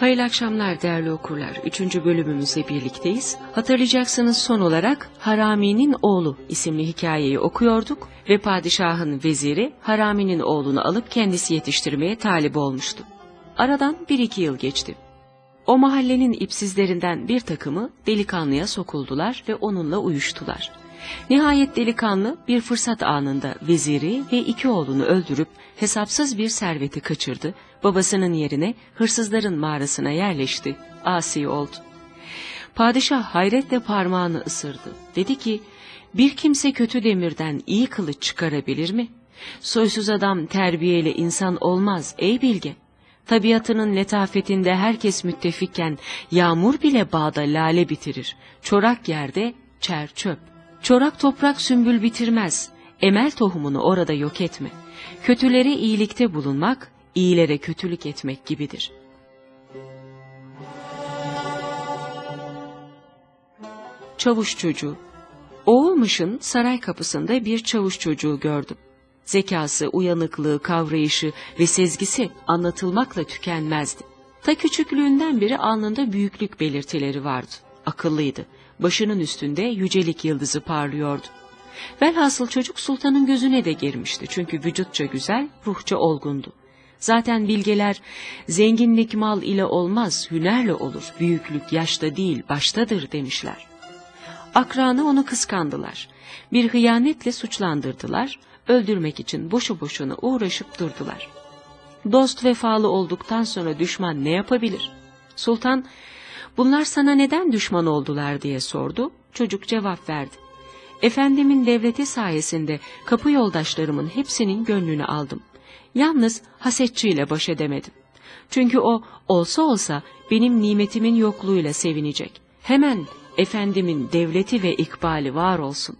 Hayırlı akşamlar değerli okurlar. Üçüncü bölümümüzle birlikteyiz. Hatırlayacaksınız son olarak Harami'nin oğlu isimli hikayeyi okuyorduk ve padişahın veziri Harami'nin oğlunu alıp kendisi yetiştirmeye talip olmuştu. Aradan bir iki yıl geçti. O mahallenin ipsizlerinden bir takımı delikanlıya sokuldular ve onunla uyuştular. Nihayet delikanlı bir fırsat anında veziri ve iki oğlunu öldürüp hesapsız bir serveti kaçırdı, babasının yerine hırsızların mağarasına yerleşti, asi oldu. Padişah hayretle parmağını ısırdı. Dedi ki, bir kimse kötü demirden iyi kılıç çıkarabilir mi? Soysuz adam terbiyeli insan olmaz ey bilge. Tabiatının letafetinde herkes müttefikken yağmur bile bağda lale bitirir. Çorak yerde çer çöp. Çorak toprak sümbül bitirmez. Emel tohumunu orada yok etme. Kötülere iyilikte bulunmak, iyilere kötülük etmek gibidir. Çavuş çocuğu Oğulmış'ın saray kapısında bir çavuş çocuğu gördüm. Zekası, uyanıklığı, kavrayışı ve sezgisi anlatılmakla tükenmezdi. Ta küçüklüğünden beri alnında büyüklük belirtileri vardı. Akıllıydı. Başının üstünde yücelik yıldızı parlıyordu. Velhasıl çocuk sultanın gözüne de girmişti çünkü vücutça güzel, ruhça olgundu. Zaten bilgeler zenginlik mal ile olmaz, hünerle olur, büyüklük yaşta değil baştadır demişler. Akranı onu kıskandılar. Bir hıyanetle suçlandırdılar, öldürmek için boşu boşuna uğraşıp durdular. Dost vefalı olduktan sonra düşman ne yapabilir? Sultan, bunlar sana neden düşman oldular diye sordu, çocuk cevap verdi. Efendimin devleti sayesinde kapı yoldaşlarımın hepsinin gönlünü aldım. Yalnız hasetçiyle baş edemedim. Çünkü o olsa olsa benim nimetimin yokluğuyla sevinecek. Hemen efendimin devleti ve ikbali var olsun.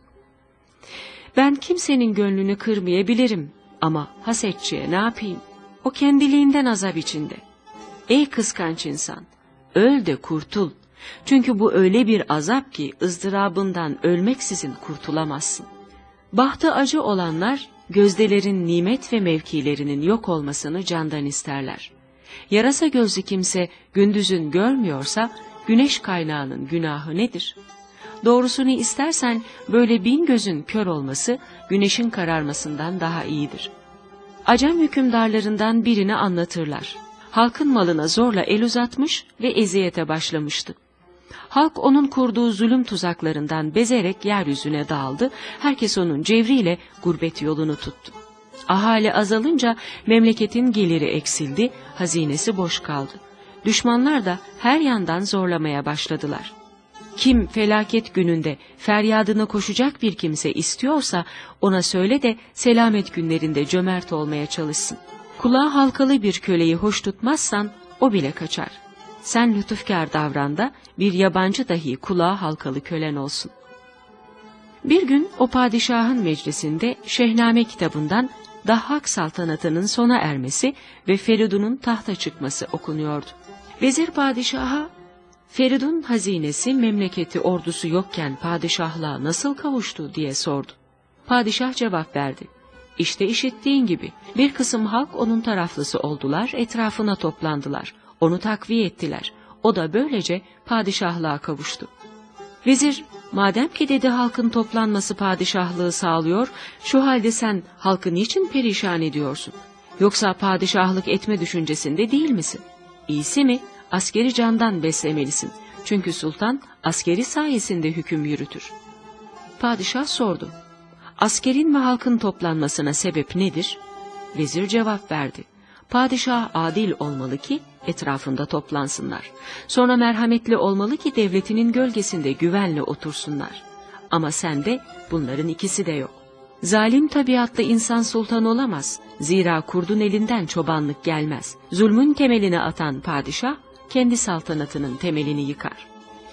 Ben kimsenin gönlünü kırmayabilirim ama hasetçiye ne yapayım? O kendiliğinden azap içinde. Ey kıskanç insan, öl de kurtul. Çünkü bu öyle bir azap ki ızdırabından ölmeksizin kurtulamazsın. Bahtı acı olanlar gözdelerin nimet ve mevkilerinin yok olmasını candan isterler. Yarasa gözlü kimse gündüzün görmüyorsa güneş kaynağının günahı nedir? Doğrusunu istersen böyle bin gözün kör olması güneşin kararmasından daha iyidir. Acem hükümdarlarından birini anlatırlar. Halkın malına zorla el uzatmış ve eziyete başlamıştı. Halk onun kurduğu zulüm tuzaklarından bezerek yeryüzüne dağıldı, herkes onun cevriyle gurbet yolunu tuttu. Ahali azalınca memleketin geliri eksildi, hazinesi boş kaldı. Düşmanlar da her yandan zorlamaya başladılar. Kim felaket gününde feryadına koşacak bir kimse istiyorsa ona söyle de selamet günlerinde cömert olmaya çalışsın. Kulağı halkalı bir köleyi hoş tutmazsan o bile kaçar. Sen lütufkar davran da bir yabancı dahi kulağı halkalı kölen olsun. Bir gün o padişahın meclisinde Şehname kitabından Dahhak saltanatının sona ermesi ve Feridun'un tahta çıkması okunuyordu. Vezir padişaha, Feridun hazinesi memleketi ordusu yokken padişahlığa nasıl kavuştu diye sordu. Padişah cevap verdi. İşte işittiğin gibi bir kısım halk onun taraflısı oldular, etrafına toplandılar. Onu takviye ettiler. O da böylece padişahlığa kavuştu. Vezir, madem ki dedi halkın toplanması padişahlığı sağlıyor, şu halde sen halkı niçin perişan ediyorsun? Yoksa padişahlık etme düşüncesinde değil misin? İyisi mi, askeri candan beslemelisin. Çünkü sultan askeri sayesinde hüküm yürütür. Padişah sordu. Askerin ve halkın toplanmasına sebep nedir? Vezir cevap verdi. Padişah adil olmalı ki etrafında toplansınlar. Sonra merhametli olmalı ki devletinin gölgesinde güvenle otursunlar. Ama sende bunların ikisi de yok. Zalim tabiatlı insan sultan olamaz. Zira kurdun elinden çobanlık gelmez. Zulmün temelini atan padişah, kendi saltanatının temelini yıkar.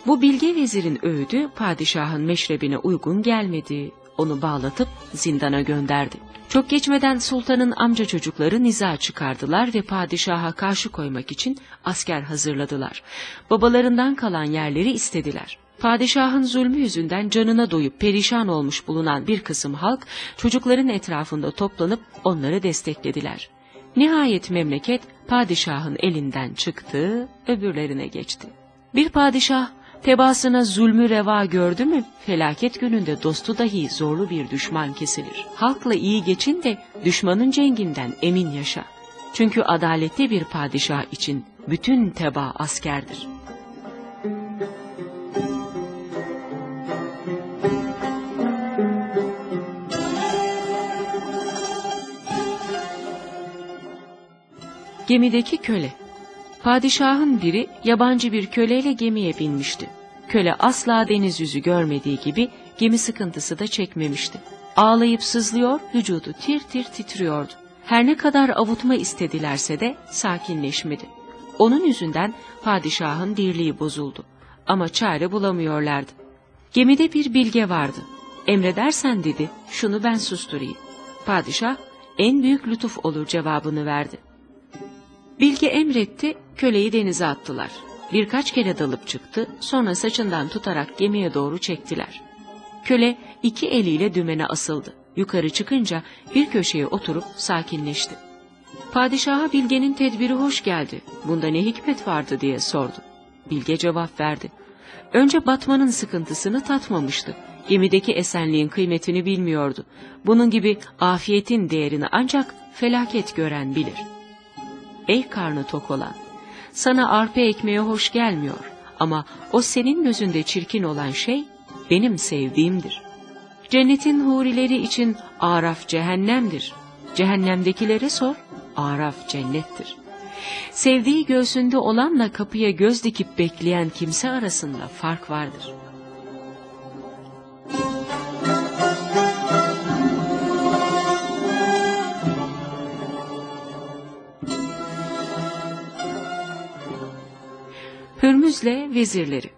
Bu bilge vezirin öğüdü padişahın meşrebine uygun gelmedi. Onu bağlatıp zindana gönderdi. Çok geçmeden sultanın amca çocukları niza çıkardılar ve padişaha karşı koymak için asker hazırladılar. Babalarından kalan yerleri istediler. Padişahın zulmü yüzünden canına doyup perişan olmuş bulunan bir kısım halk çocukların etrafında toplanıp onları desteklediler. Nihayet memleket padişahın elinden çıktı, öbürlerine geçti. Bir padişah tebaasına zulmü reva gördü mü, felaket gününde dostu dahi zorlu bir düşman kesilir. Halkla iyi geçin de düşmanın cenginden emin yaşa. Çünkü adaletli bir padişah için bütün teba askerdir. Gemideki köle Padişahın biri yabancı bir köleyle gemiye binmişti. Köle asla deniz yüzü görmediği gibi gemi sıkıntısı da çekmemişti. Ağlayıp sızlıyor, vücudu tir tir titriyordu. Her ne kadar avutma istedilerse de sakinleşmedi. Onun yüzünden padişahın dirliği bozuldu. Ama çare bulamıyorlardı. Gemide bir bilge vardı. Emredersen dedi, şunu ben susturayım. Padişah, en büyük lütuf olur cevabını verdi. Bilge emretti, köleyi denize attılar. Birkaç kere dalıp çıktı, sonra saçından tutarak gemiye doğru çektiler. Köle iki eliyle dümene asıldı. Yukarı çıkınca bir köşeye oturup sakinleşti. Padişaha Bilge'nin tedbiri hoş geldi. Bunda ne hikmet vardı diye sordu. Bilge cevap verdi. Önce batmanın sıkıntısını tatmamıştı. Gemideki esenliğin kıymetini bilmiyordu. Bunun gibi afiyetin değerini ancak felaket gören bilir. Ey karnı tok olan! Sana arpa ekmeğe hoş gelmiyor ama o senin gözünde çirkin olan şey benim sevdiğimdir. Cennetin hurileri için araf cehennemdir. Cehennemdekilere sor, araf cennettir. Sevdiği göğsünde olanla kapıya göz dikip bekleyen kimse arasında fark vardır. Hürmüz'le vezirleri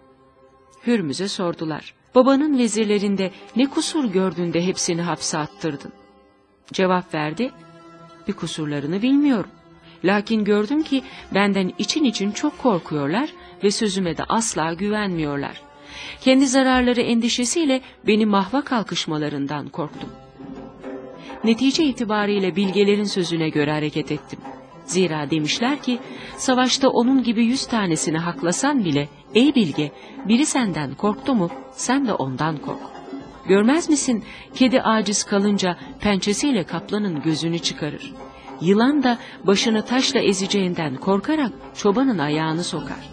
Hürmüz'e sordular. Babanın vezirlerinde ne kusur gördün de hepsini hapse attırdın? Cevap verdi, bir kusurlarını bilmiyorum. Lakin gördüm ki benden için için çok korkuyorlar ve sözüme de asla güvenmiyorlar. Kendi zararları endişesiyle beni mahva kalkışmalarından korktum. Netice itibariyle bilgelerin sözüne göre hareket ettim. Zira demişler ki, savaşta onun gibi yüz tanesini haklasan bile, ey bilge, biri senden korktu mu, sen de ondan kork. Görmez misin, kedi aciz kalınca pençesiyle kaplanın gözünü çıkarır. Yılan da başını taşla ezeceğinden korkarak çobanın ayağını sokar.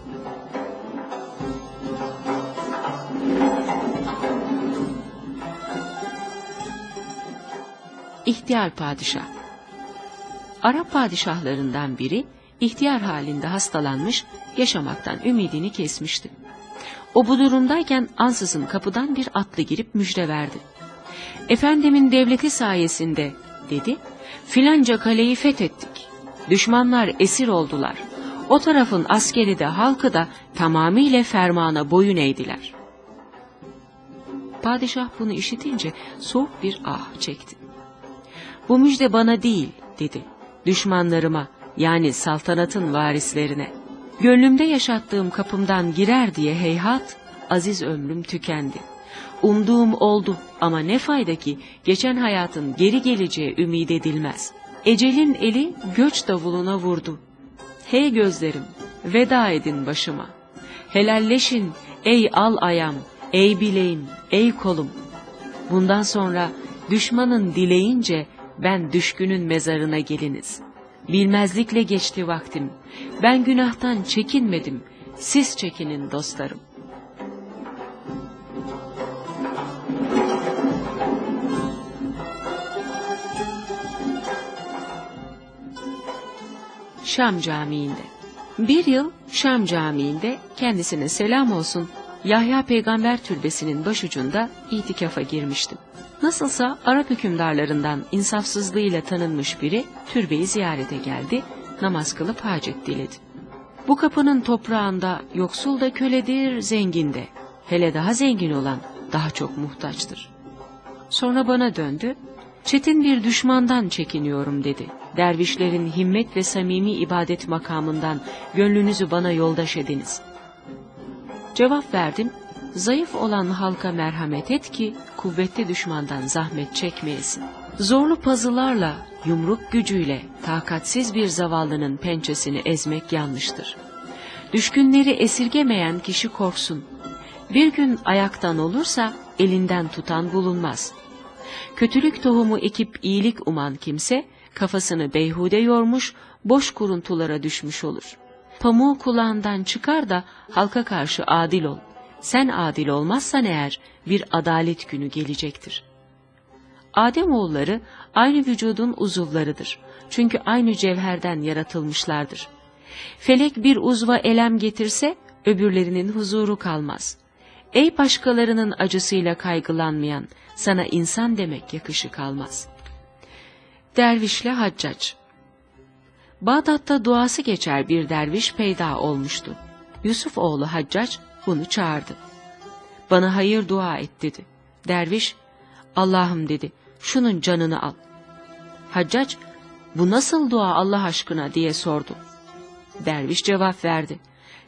İhtiyar Padişah Arap padişahlarından biri ihtiyar halinde hastalanmış, yaşamaktan ümidini kesmişti. O bu durumdayken ansızın kapıdan bir atlı girip müjde verdi. Efendimin devleti sayesinde, dedi, filanca kaleyi fethettik. Düşmanlar esir oldular. O tarafın askeri de halkı da tamamıyla fermana boyun eğdiler. Padişah bunu işitince soğuk bir ah çekti. Bu müjde bana değil, dedi düşmanlarıma yani saltanatın varislerine. Gönlümde yaşattığım kapımdan girer diye heyhat, aziz ömrüm tükendi. Umduğum oldu ama ne fayda ki geçen hayatın geri geleceği ümid edilmez. Ecelin eli göç davuluna vurdu. Hey gözlerim, veda edin başıma. Helalleşin ey al ayam, ey bileğim, ey kolum. Bundan sonra düşmanın dileyince ben düşkünün mezarına geliniz. Bilmezlikle geçti vaktim. Ben günahtan çekinmedim. Siz çekinin dostlarım. Şam Camii'nde Bir yıl Şam Camii'nde kendisine selam olsun Yahya Peygamber Türbesi'nin başucunda itikafa girmiştim. Nasılsa Arap hükümdarlarından insafsızlığıyla tanınmış biri türbeyi ziyarete geldi, namaz kılıp hacet diledi. Bu kapının toprağında yoksul da köledir, zengin de. Hele daha zengin olan daha çok muhtaçtır. Sonra bana döndü, çetin bir düşmandan çekiniyorum dedi. Dervişlerin himmet ve samimi ibadet makamından gönlünüzü bana yoldaş ediniz. Cevap verdim, zayıf olan halka merhamet et ki kuvvetli düşmandan zahmet çekmeyesin. Zorlu pazılarla, yumruk gücüyle takatsiz bir zavallının pençesini ezmek yanlıştır. Düşkünleri esirgemeyen kişi korksun. Bir gün ayaktan olursa elinden tutan bulunmaz. Kötülük tohumu ekip iyilik uman kimse kafasını beyhude yormuş, boş kuruntulara düşmüş olur. Pamuğu kulağından çıkar da halka karşı adil ol. Sen adil olmazsan eğer bir adalet günü gelecektir. Adem oğulları aynı vücudun uzuvlarıdır. Çünkü aynı cevherden yaratılmışlardır. Felek bir uzva elem getirse öbürlerinin huzuru kalmaz. Ey başkalarının acısıyla kaygılanmayan, sana insan demek yakışı kalmaz. Dervişle Haccac Bağdat'ta duası geçer bir derviş peyda olmuştu. Yusuf oğlu Haccac bunu çağırdı. Bana hayır dua et dedi. Derviş, Allah'ım dedi, şunun canını al. Haccac, bu nasıl dua Allah aşkına diye sordu. Derviş cevap verdi.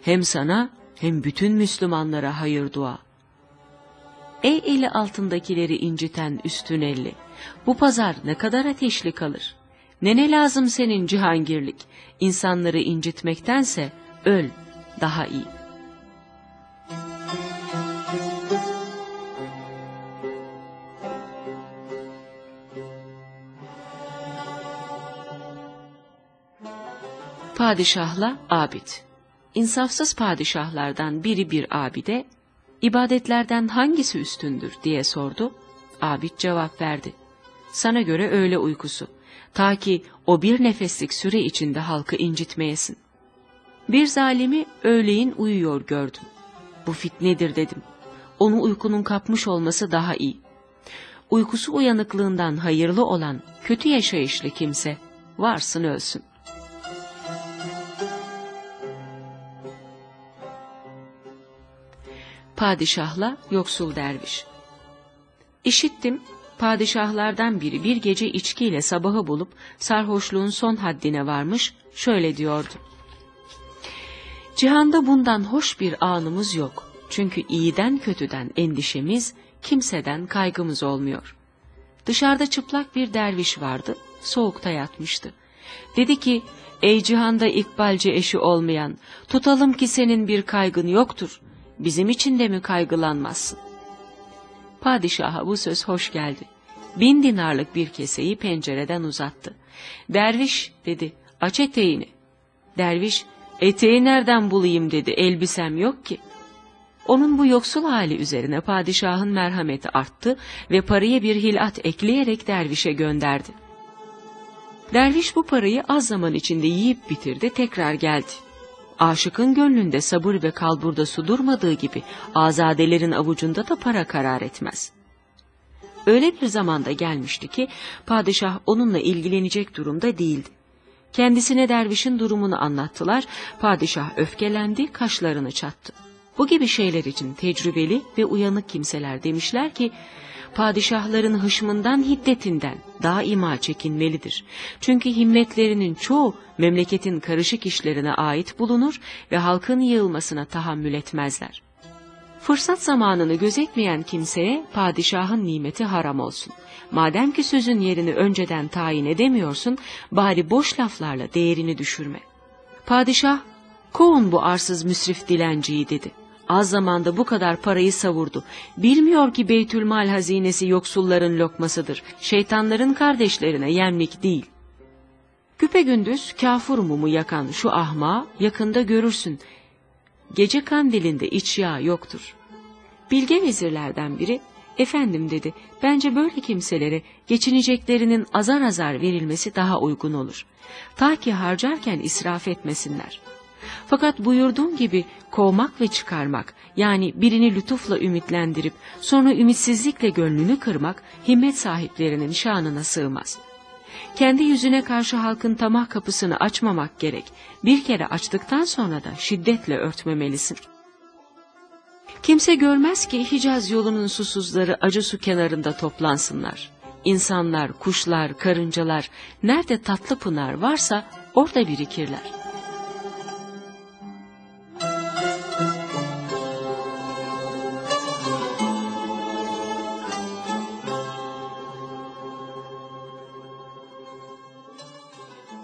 Hem sana hem bütün Müslümanlara hayır dua. Ey eli altındakileri inciten üstün elli, bu pazar ne kadar ateşli kalır. Ne ne lazım senin cihangirlik, insanları incitmektense öl daha iyi. Padişahla abid İnsafsız padişahlardan biri bir abide, ibadetlerden hangisi üstündür diye sordu. Abid cevap verdi. Sana göre öğle uykusu. Ta ki o bir nefeslik süre içinde halkı incitmeyesin. Bir zalimi öğleyin uyuyor gördüm. Bu fitnedir dedim. Onu uykunun kapmış olması daha iyi. Uykusu uyanıklığından hayırlı olan kötü yaşayışlı kimse varsın ölsün. Padişahla yoksul derviş. İşittim, padişahlardan biri bir gece içkiyle sabahı bulup sarhoşluğun son haddine varmış, şöyle diyordu. Cihanda bundan hoş bir anımız yok. Çünkü iyiden kötüden endişemiz, kimseden kaygımız olmuyor. Dışarıda çıplak bir derviş vardı, soğukta yatmıştı. Dedi ki, ey cihanda ikbalci eşi olmayan, tutalım ki senin bir kaygın yoktur bizim için de mi kaygılanmazsın? Padişaha bu söz hoş geldi. Bin dinarlık bir keseyi pencereden uzattı. Derviş dedi, aç eteğini. Derviş, eteği nereden bulayım dedi, elbisem yok ki. Onun bu yoksul hali üzerine padişahın merhameti arttı ve parayı bir hilat ekleyerek dervişe gönderdi. Derviş bu parayı az zaman içinde yiyip bitirdi, tekrar geldi. Aşıkın gönlünde sabır ve kalburda su durmadığı gibi azadelerin avucunda da para karar etmez. Öyle bir zamanda gelmişti ki padişah onunla ilgilenecek durumda değildi. Kendisine dervişin durumunu anlattılar, padişah öfkelendi, kaşlarını çattı. Bu gibi şeyler için tecrübeli ve uyanık kimseler demişler ki, padişahların hışmından hiddetinden daima çekinmelidir. Çünkü himmetlerinin çoğu memleketin karışık işlerine ait bulunur ve halkın yığılmasına tahammül etmezler. Fırsat zamanını gözetmeyen kimseye padişahın nimeti haram olsun. Madem ki sözün yerini önceden tayin edemiyorsun, bari boş laflarla değerini düşürme. Padişah, kovun bu arsız müsrif dilenciyi dedi. Az zamanda bu kadar parayı savurdu. Bilmiyor ki Beytülmal hazinesi yoksulların lokmasıdır. Şeytanların kardeşlerine yemlik değil. Küpe gündüz kafur mumu yakan şu ahma yakında görürsün. Gece kandilinde iç yağ yoktur. Bilge vezirlerden biri, efendim dedi, bence böyle kimselere geçineceklerinin azar azar verilmesi daha uygun olur. Ta ki harcarken israf etmesinler.'' Fakat buyurduğum gibi kovmak ve çıkarmak yani birini lütufla ümitlendirip sonra ümitsizlikle gönlünü kırmak himmet sahiplerinin şanına sığmaz. Kendi yüzüne karşı halkın tamah kapısını açmamak gerek. Bir kere açtıktan sonra da şiddetle örtmemelisin. Kimse görmez ki Hicaz yolunun susuzları acı su kenarında toplansınlar. İnsanlar, kuşlar, karıncalar nerede tatlı pınar varsa orada birikirler.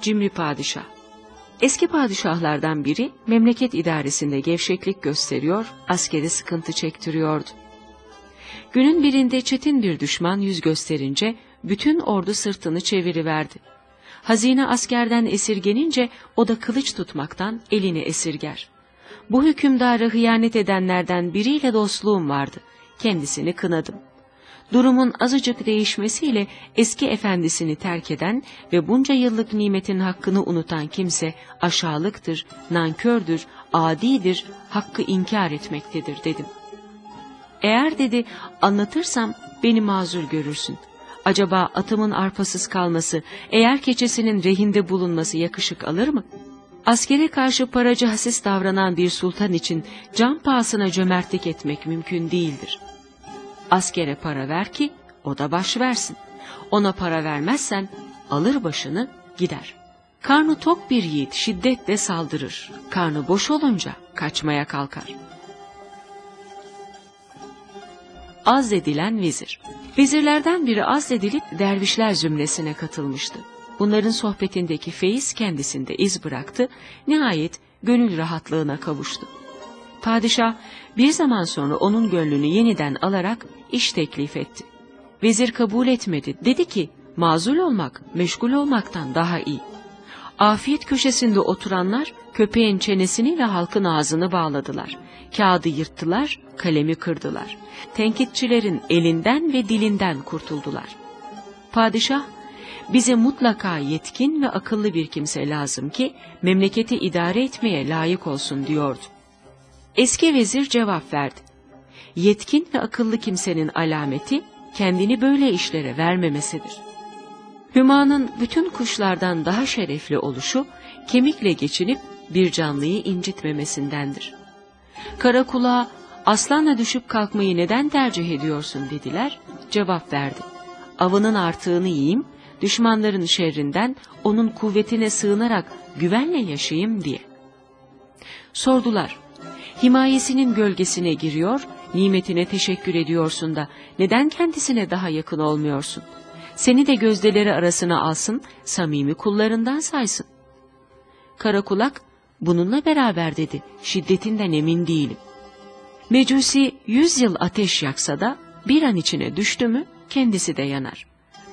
Cimri padişah. Eski padişahlardan biri memleket idaresinde gevşeklik gösteriyor, askeri sıkıntı çektiriyordu. Günün birinde çetin bir düşman yüz gösterince bütün ordu sırtını çeviriverdi. Hazine askerden esirgenince o da kılıç tutmaktan elini esirger. Bu hükümdara hıyanet edenlerden biriyle dostluğum vardı. Kendisini kınadım. Durumun azıcık değişmesiyle eski efendisini terk eden ve bunca yıllık nimetin hakkını unutan kimse aşağılıktır, nankördür, adidir, hakkı inkar etmektedir dedim. Eğer dedi anlatırsam beni mazur görürsün. Acaba atımın arpasız kalması, eğer keçesinin rehinde bulunması yakışık alır mı? Askere karşı paracı hasis davranan bir sultan için can pahasına cömertlik etmek mümkün değildir. Askere para ver ki o da baş versin. Ona para vermezsen alır başını gider. Karnı tok bir yiğit şiddetle saldırır. Karnı boş olunca kaçmaya kalkar. Azledilen vezir. Vezirlerden biri azledilip dervişler zümresine katılmıştı. Bunların sohbetindeki feyiz kendisinde iz bıraktı, nihayet gönül rahatlığına kavuştu. Padişah bir zaman sonra onun gönlünü yeniden alarak iş teklif etti. Vezir kabul etmedi. Dedi ki mazul olmak meşgul olmaktan daha iyi. Afiyet köşesinde oturanlar köpeğin çenesini ve halkın ağzını bağladılar. Kağıdı yırttılar, kalemi kırdılar. Tenkitçilerin elinden ve dilinden kurtuldular. Padişah, bize mutlaka yetkin ve akıllı bir kimse lazım ki memleketi idare etmeye layık olsun diyordu. Eski vezir cevap verdi. Yetkin ve akıllı kimsenin alameti kendini böyle işlere vermemesidir. Hüma'nın bütün kuşlardan daha şerefli oluşu kemikle geçinip bir canlıyı incitmemesindendir. Karakulağa aslanla düşüp kalkmayı neden tercih ediyorsun dediler, cevap verdi. Avının artığını yiyeyim, düşmanların şerrinden onun kuvvetine sığınarak güvenle yaşayayım diye. Sordular, himayesinin gölgesine giriyor, nimetine teşekkür ediyorsun da neden kendisine daha yakın olmuyorsun? Seni de gözdeleri arasına alsın, samimi kullarından saysın. Karakulak, bununla beraber dedi, şiddetinden emin değilim. Mecusi yüz yıl ateş yaksa da bir an içine düştü mü kendisi de yanar.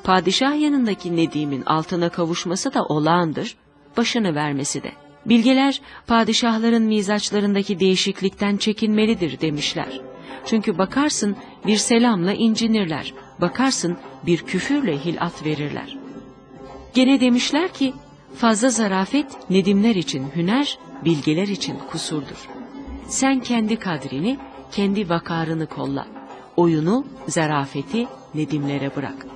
Padişah yanındaki Nedim'in altına kavuşması da olağandır, başını vermesi de. Bilgeler padişahların mizaçlarındaki değişiklikten çekinmelidir demişler. Çünkü bakarsın bir selamla incinirler, bakarsın bir küfürle hilat verirler. Gene demişler ki fazla zarafet nedimler için hüner, bilgeler için kusurdur. Sen kendi kadrini, kendi vakarını kolla. Oyunu, zarafeti nedimlere bırak.''